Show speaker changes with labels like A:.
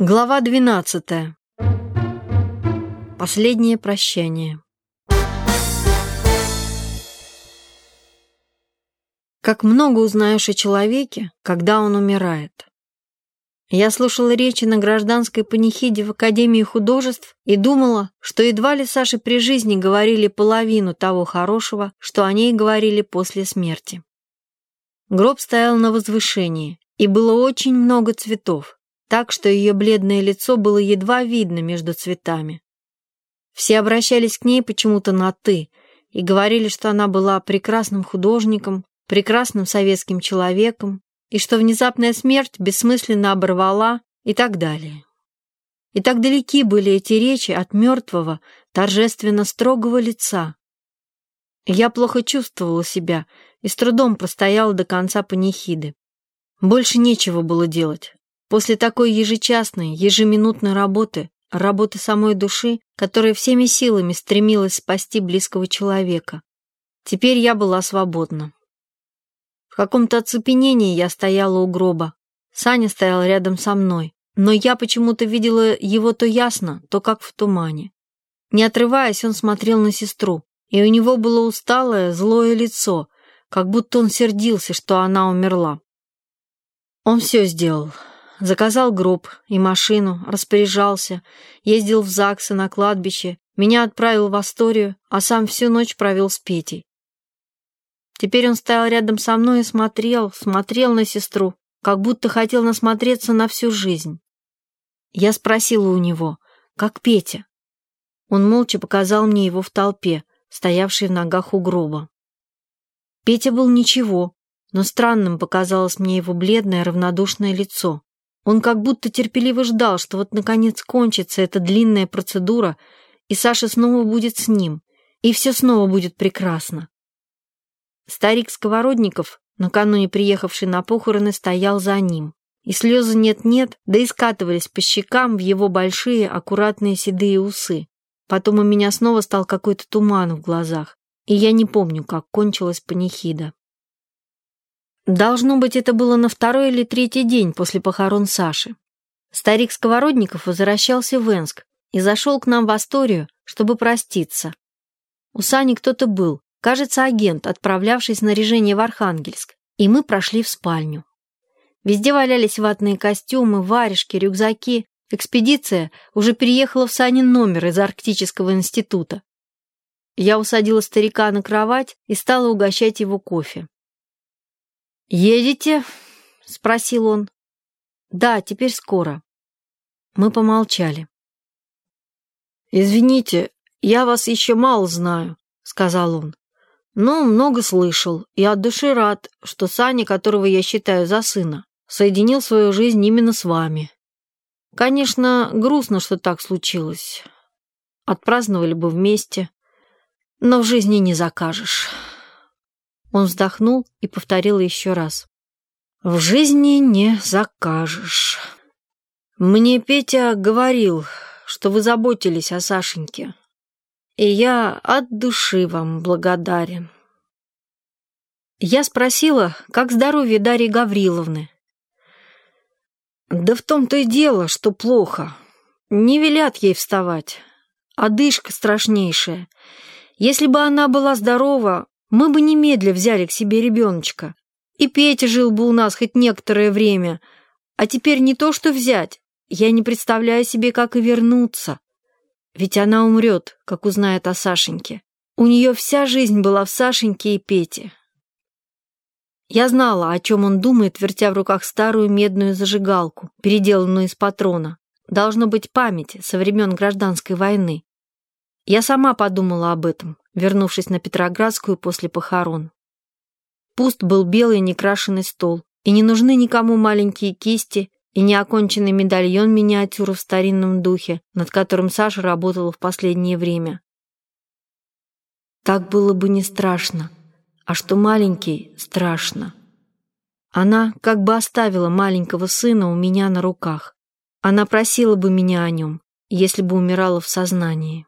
A: Глава 12. Последнее прощание. Как много узнаешь о человеке, когда он умирает. Я слушала речи на гражданской панихиде в Академии художеств и думала, что едва ли Саше при жизни говорили половину того хорошего, что о ней говорили после смерти. Гроб стоял на возвышении, и было очень много цветов, так что ее бледное лицо было едва видно между цветами. Все обращались к ней почему-то на «ты» и говорили, что она была прекрасным художником, прекрасным советским человеком, и что внезапная смерть бессмысленно оборвала и так далее. И так далеки были эти речи от мертвого, торжественно строгого лица. Я плохо чувствовала себя и с трудом простояла до конца панихиды. Больше нечего было делать. После такой ежечасной, ежеминутной работы, работы самой души, которая всеми силами стремилась спасти близкого человека, теперь я была свободна. В каком-то оцепенении я стояла у гроба. Саня стоял рядом со мной, но я почему-то видела его то ясно, то как в тумане. Не отрываясь, он смотрел на сестру, и у него было усталое, злое лицо, как будто он сердился, что она умерла. Он все сделал. Заказал гроб и машину, распоряжался, ездил в ЗАГСы на кладбище, меня отправил в Асторию, а сам всю ночь провел с Петей. Теперь он стоял рядом со мной и смотрел, смотрел на сестру, как будто хотел насмотреться на всю жизнь. Я спросила у него, как Петя. Он молча показал мне его в толпе, стоявшей в ногах у гроба. Петя был ничего, но странным показалось мне его бледное равнодушное лицо. Он как будто терпеливо ждал, что вот наконец кончится эта длинная процедура, и Саша снова будет с ним, и все снова будет прекрасно. Старик Сковородников, накануне приехавший на похороны, стоял за ним. И слезы нет-нет, да и скатывались по щекам в его большие, аккуратные седые усы. Потом у меня снова стал какой-то туман в глазах, и я не помню, как кончилась панихида. Должно быть, это было на второй или третий день после похорон Саши. Старик Сковородников возвращался в Энск и зашел к нам в Асторию, чтобы проститься. У Сани кто-то был, кажется, агент, отправлявший снаряжение в Архангельск, и мы прошли в спальню. Везде валялись ватные костюмы, варежки, рюкзаки. Экспедиция уже переехала в Санин номер из Арктического института. Я усадила старика на кровать и стала угощать его кофе. «Едете?» — спросил он. «Да, теперь скоро». Мы помолчали. «Извините, я вас еще мало знаю», — сказал он. «Но много слышал и от души рад, что Саня, которого я считаю за сына, соединил свою жизнь именно с вами. Конечно, грустно, что так случилось. Отпраздновали бы вместе, но в жизни не закажешь». Он вздохнул и повторил еще раз. «В жизни не закажешь. Мне Петя говорил, что вы заботились о Сашеньке, и я от души вам благодарен». Я спросила, как здоровье Дарьи Гавриловны. «Да в том-то и дело, что плохо. Не велят ей вставать. Одышка страшнейшая. Если бы она была здорова, мы бы немедля взяли к себе ребеночка. И Петя жил бы у нас хоть некоторое время. А теперь не то что взять. Я не представляю себе, как и вернуться. Ведь она умрет, как узнает о Сашеньке. У нее вся жизнь была в Сашеньке и Пете. Я знала, о чем он думает, вертя в руках старую медную зажигалку, переделанную из патрона. Должно быть память со времен гражданской войны. Я сама подумала об этом, вернувшись на Петроградскую после похорон. Пуст был белый некрашенный стол, и не нужны никому маленькие кисти и неоконченный медальон миниатюры в старинном духе, над которым Саша работала в последнее время. Так было бы не страшно, а что маленький — страшно. Она как бы оставила маленького сына у меня на руках. Она просила бы меня о нем, если бы умирала в сознании.